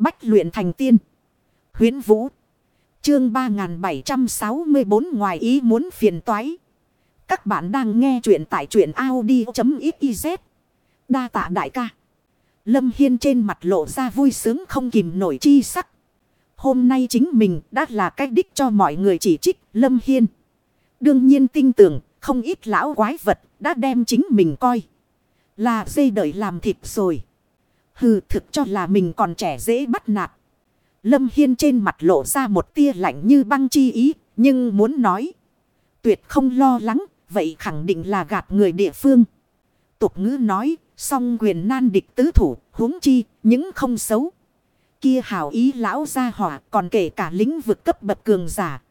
Bách luyện thành tiên. Huyến Vũ. Chương 3764 ngoài ý muốn phiền toái. Các bạn đang nghe truyện tại truyện Audi.xyz. Đa tạ đại ca. Lâm Hiên trên mặt lộ ra vui sướng không kìm nổi chi sắc. Hôm nay chính mình đã là cách đích cho mọi người chỉ trích, Lâm Hiên. Đương nhiên tin tưởng, không ít lão quái vật đã đem chính mình coi. Là dây đợi làm thịt rồi. Hừ, thực cho là mình còn trẻ dễ bắt nạt. Lâm Hiên trên mặt lộ ra một tia lạnh như băng chi ý. Nhưng muốn nói. Tuyệt không lo lắng. Vậy khẳng định là gạt người địa phương. Tục ngữ nói. Song quyền nan địch tứ thủ. huống chi. Những không xấu. Kia hảo ý lão gia hỏa. Còn kể cả lĩnh vực cấp bậc cường giả.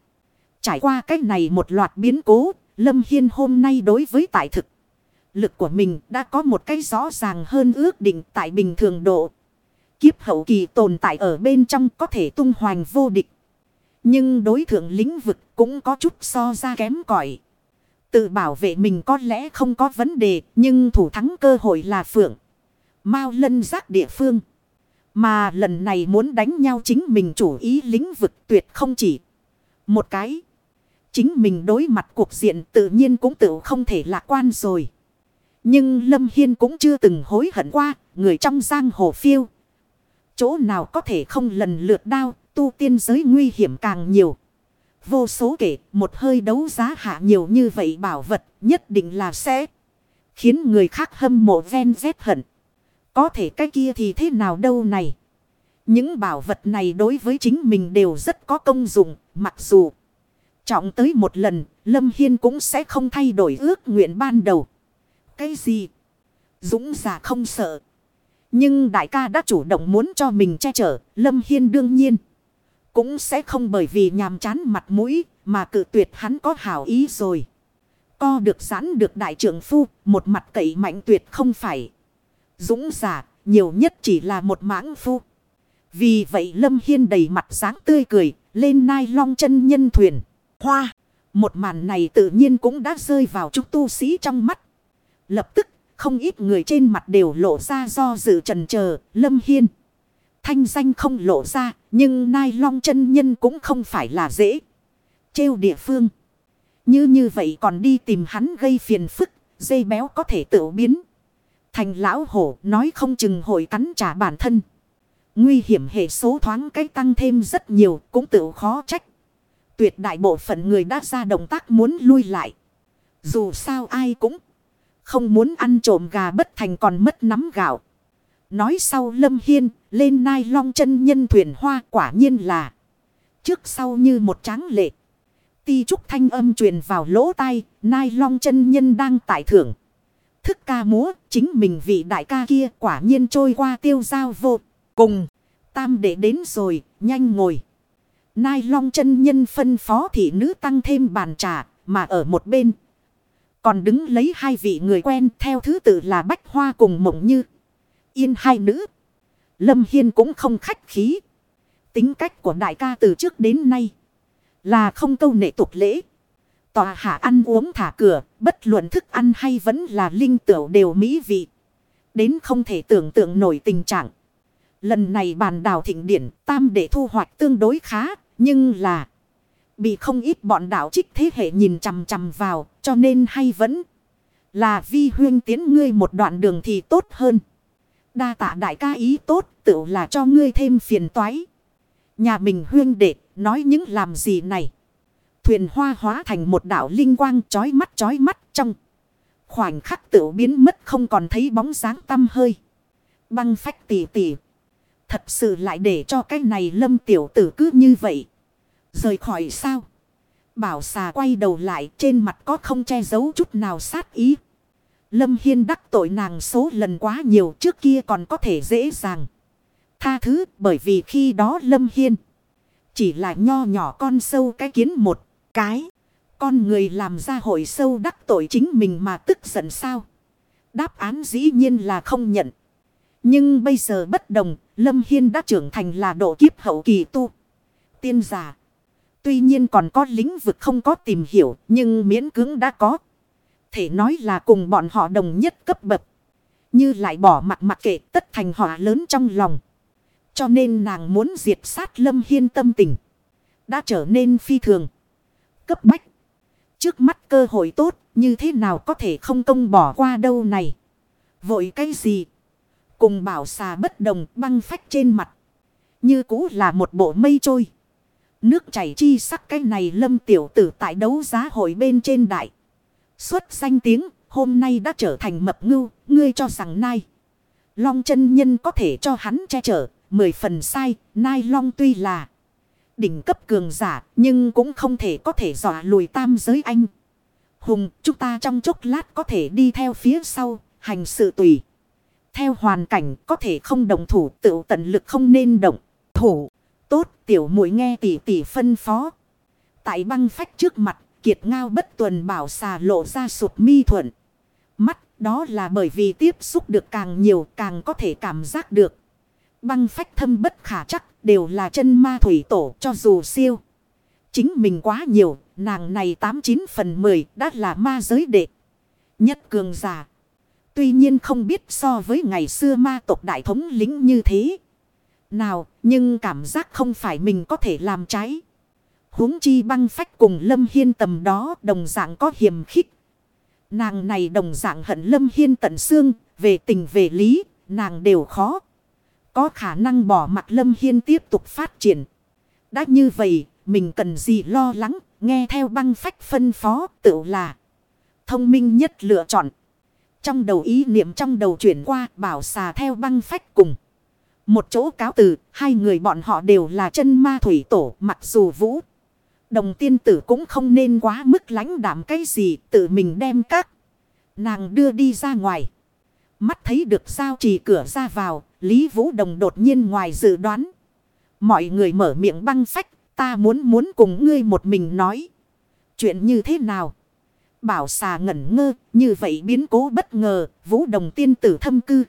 Trải qua cách này một loạt biến cố. Lâm Hiên hôm nay đối với tại thực. Lực của mình đã có một cái rõ ràng hơn ước định tại bình thường độ. Kiếp hậu kỳ tồn tại ở bên trong có thể tung hoành vô địch. Nhưng đối thượng lĩnh vực cũng có chút so ra kém cỏi Tự bảo vệ mình có lẽ không có vấn đề, nhưng thủ thắng cơ hội là phượng. Mao lân giác địa phương. Mà lần này muốn đánh nhau chính mình chủ ý lĩnh vực tuyệt không chỉ một cái. Chính mình đối mặt cuộc diện tự nhiên cũng tự không thể lạc quan rồi. Nhưng Lâm Hiên cũng chưa từng hối hận qua, người trong giang hồ phiêu. Chỗ nào có thể không lần lượt đao, tu tiên giới nguy hiểm càng nhiều. Vô số kể, một hơi đấu giá hạ nhiều như vậy bảo vật, nhất định là sẽ khiến người khác hâm mộ ven rét hận. Có thể cái kia thì thế nào đâu này. Những bảo vật này đối với chính mình đều rất có công dụng, mặc dù trọng tới một lần, Lâm Hiên cũng sẽ không thay đổi ước nguyện ban đầu. Cái gì? Dũng giả không sợ. Nhưng đại ca đã chủ động muốn cho mình che chở, Lâm Hiên đương nhiên. Cũng sẽ không bởi vì nhàm chán mặt mũi, mà cự tuyệt hắn có hảo ý rồi. Co được giãn được đại trưởng phu, một mặt cậy mạnh tuyệt không phải. Dũng giả, nhiều nhất chỉ là một mãng phu. Vì vậy Lâm Hiên đầy mặt sáng tươi cười, lên nai long chân nhân thuyền. Hoa, một màn này tự nhiên cũng đã rơi vào chúng tu sĩ trong mắt. Lập tức, không ít người trên mặt đều lộ ra do dự trần chờ Lâm Hiên. Thanh danh không lộ ra, nhưng Nai Long chân nhân cũng không phải là dễ. Trêu địa phương. Như như vậy còn đi tìm hắn gây phiền phức, dây béo có thể tự biến. Thành lão hổ nói không chừng hội cắn trả bản thân. Nguy hiểm hệ số thoáng cái tăng thêm rất nhiều cũng tự khó trách. Tuyệt đại bộ phận người đã ra động tác muốn lui lại. Dù sao ai cũng không muốn ăn trộm gà bất thành còn mất nắm gạo. Nói sau Lâm Hiên, lên nai long chân nhân thuyền hoa quả nhiên là. Trước sau như một tráng lệ. Ti trúc thanh âm truyền vào lỗ tai, nai long chân nhân đang tại thưởng. Thức ca múa, chính mình vị đại ca kia quả nhiên trôi qua tiêu giao vô. Cùng, tam đệ đến rồi, nhanh ngồi. Nai long chân nhân phân phó thị nữ tăng thêm bàn trà, mà ở một bên. Còn đứng lấy hai vị người quen theo thứ tự là Bách Hoa cùng Mộng Như. Yên hai nữ. Lâm Hiên cũng không khách khí. Tính cách của đại ca từ trước đến nay. Là không câu nệ tục lễ. Tòa hạ ăn uống thả cửa. Bất luận thức ăn hay vẫn là linh tửu đều mỹ vị. Đến không thể tưởng tượng nổi tình trạng. Lần này bàn đào thịnh điển, tam để thu hoạch tương đối khá. Nhưng là. Bị không ít bọn đạo trích thế hệ nhìn chằm chằm vào. Cho nên hay vẫn là vi huyên tiến ngươi một đoạn đường thì tốt hơn. Đa tạ đại ca ý tốt, tự là cho ngươi thêm phiền toái. Nhà mình huyên đệ, nói những làm gì này. Thuyền hoa hóa thành một đảo linh quang chói mắt chói mắt trong. Khoảnh khắc tự biến mất không còn thấy bóng dáng tâm hơi. Băng phách tỉ tỉ. Thật sự lại để cho cái này lâm tiểu tử cứ như vậy. Rời khỏi sao? Bảo xà quay đầu lại trên mặt có không che giấu chút nào sát ý. Lâm Hiên đắc tội nàng số lần quá nhiều trước kia còn có thể dễ dàng. Tha thứ bởi vì khi đó Lâm Hiên chỉ là nho nhỏ con sâu cái kiến một cái. Con người làm ra hội sâu đắc tội chính mình mà tức giận sao? Đáp án dĩ nhiên là không nhận. Nhưng bây giờ bất đồng, Lâm Hiên đã trưởng thành là độ kiếp hậu kỳ tu. Tiên giả. Tuy nhiên còn có lĩnh vực không có tìm hiểu, nhưng miễn cưỡng đã có. Thể nói là cùng bọn họ đồng nhất cấp bậc. Như lại bỏ mặt mặc kệ tất thành họa lớn trong lòng. Cho nên nàng muốn diệt sát Lâm Hiên tâm tình. Đã trở nên phi thường. Cấp bách. Trước mắt cơ hội tốt. Như thế nào có thể không công bỏ qua đâu này. Vội cái gì? Cùng bảo xà bất đồng băng phách trên mặt. Như cũ là một bộ mây trôi. Nước chảy chi sắc cái này lâm tiểu tử tại đấu giá hội bên trên đại. Xuất danh tiếng, hôm nay đã trở thành mập ngưu. Ngươi cho rằng nai. Long chân nhân có thể cho hắn che chở. Mười phần sai. Nai long tuy là đỉnh cấp cường giả. Nhưng cũng không thể có thể dọa lùi tam giới anh. Hùng, chúng ta trong chốc lát có thể đi theo phía sau. Hành sự tùy. Theo hoàn cảnh có thể không đồng thủ tự tận lực không nên động. Thủ. Tốt tiểu muội nghe tỷ tỷ phân phó. Tại băng phách trước mặt. Kiệt ngao bất tuần bảo xà lộ ra sụp mi thuận. Mắt đó là bởi vì tiếp xúc được càng nhiều càng có thể cảm giác được. Băng phách thâm bất khả chắc đều là chân ma thủy tổ cho dù siêu. Chính mình quá nhiều, nàng này 89 phần 10 đã là ma giới đệ. Nhất cường giả. Tuy nhiên không biết so với ngày xưa ma tộc đại thống lính như thế. Nào, nhưng cảm giác không phải mình có thể làm trái. huống chi băng phách cùng Lâm Hiên tầm đó đồng dạng có hiểm khích. Nàng này đồng dạng hận Lâm Hiên tận xương, về tình về lý, nàng đều khó. Có khả năng bỏ mặt Lâm Hiên tiếp tục phát triển. Đã như vậy, mình cần gì lo lắng, nghe theo băng phách phân phó tự là thông minh nhất lựa chọn. Trong đầu ý niệm trong đầu chuyển qua bảo xà theo băng phách cùng. Một chỗ cáo từ, hai người bọn họ đều là chân ma thủy tổ mặc dù vũ. Đồng tiên tử cũng không nên quá mức lãnh đảm cái gì tự mình đem các. Nàng đưa đi ra ngoài. Mắt thấy được sao chỉ cửa ra vào, Lý Vũ Đồng đột nhiên ngoài dự đoán. Mọi người mở miệng băng phách, ta muốn muốn cùng ngươi một mình nói. Chuyện như thế nào? Bảo xà ngẩn ngơ, như vậy biến cố bất ngờ, Vũ Đồng tiên tử thâm cư.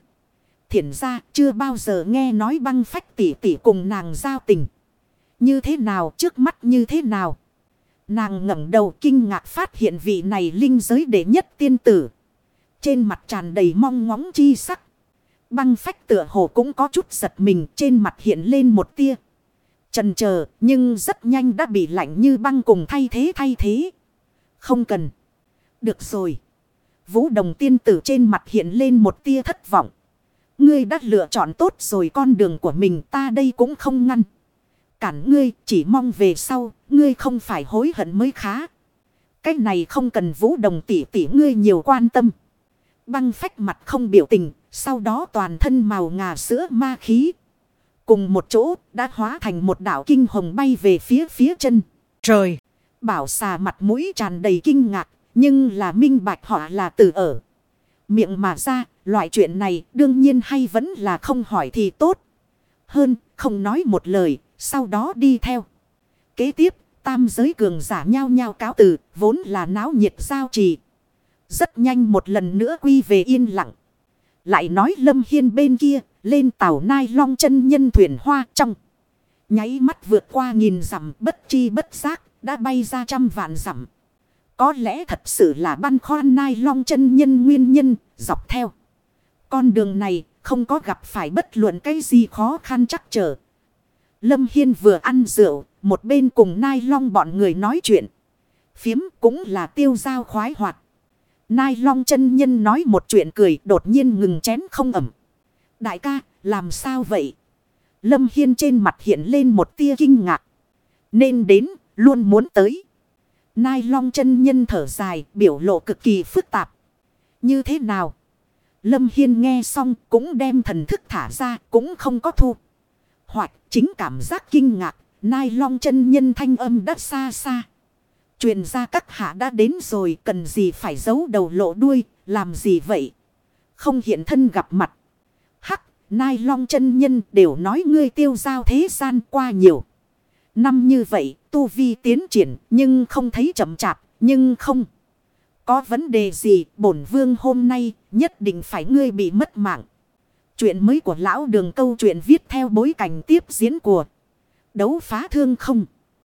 Thiển ra, chưa bao giờ nghe nói băng phách tỷ tỷ cùng nàng giao tình. Như thế nào, trước mắt như thế nào? Nàng ngẩng đầu kinh ngạc phát hiện vị này linh giới đệ nhất tiên tử. Trên mặt tràn đầy mong ngóng chi sắc. Băng phách tựa hồ cũng có chút giật mình, trên mặt hiện lên một tia. Trần chờ, nhưng rất nhanh đã bị lạnh như băng cùng thay thế thay thế. Không cần. Được rồi. Vũ đồng tiên tử trên mặt hiện lên một tia thất vọng. Ngươi đã lựa chọn tốt rồi con đường của mình ta đây cũng không ngăn. Cản ngươi chỉ mong về sau, ngươi không phải hối hận mới khá. Cái này không cần vũ đồng tỷ tỷ ngươi nhiều quan tâm. Băng phách mặt không biểu tình, sau đó toàn thân màu ngà sữa ma khí. Cùng một chỗ đã hóa thành một đảo kinh hồng bay về phía phía chân. Trời! Bảo xà mặt mũi tràn đầy kinh ngạc, nhưng là minh bạch họ là từ ở. Miệng mà ra, loại chuyện này đương nhiên hay vẫn là không hỏi thì tốt. Hơn, không nói một lời, sau đó đi theo. Kế tiếp, tam giới cường giả nhau nhau cáo từ, vốn là náo nhiệt giao trì. Rất nhanh một lần nữa quy về yên lặng. Lại nói Lâm Hiên bên kia, lên tàu nai long chân nhân thuyền hoa trong. Nháy mắt vượt qua nghìn dặm bất chi bất giác, đã bay ra trăm vạn dặm. Có lẽ thật sự là băn khoan nai long chân nhân nguyên nhân, dọc theo. Con đường này không có gặp phải bất luận cái gì khó khăn chắc trở. Lâm Hiên vừa ăn rượu, một bên cùng nai long bọn người nói chuyện. Phiếm cũng là tiêu giao khoái hoạt. Nai long chân nhân nói một chuyện cười đột nhiên ngừng chén không ẩm. Đại ca, làm sao vậy? Lâm Hiên trên mặt hiện lên một tia kinh ngạc. Nên đến, luôn muốn tới. Nai long chân nhân thở dài, biểu lộ cực kỳ phức tạp. Như thế nào? Lâm Hiên nghe xong cũng đem thần thức thả ra, cũng không có thu. Hoặc chính cảm giác kinh ngạc, nai long chân nhân thanh âm đất xa xa. Truyền ra các hạ đã đến rồi, cần gì phải giấu đầu lộ đuôi, làm gì vậy? Không hiện thân gặp mặt. Hắc, nai long chân nhân đều nói ngươi tiêu giao thế gian qua nhiều. Năm như vậy, tu vi tiến triển, nhưng không thấy chậm chạp, nhưng không. Có vấn đề gì, bổn vương hôm nay, nhất định phải ngươi bị mất mạng. Chuyện mới của lão đường câu chuyện viết theo bối cảnh tiếp diễn của đấu phá thương không.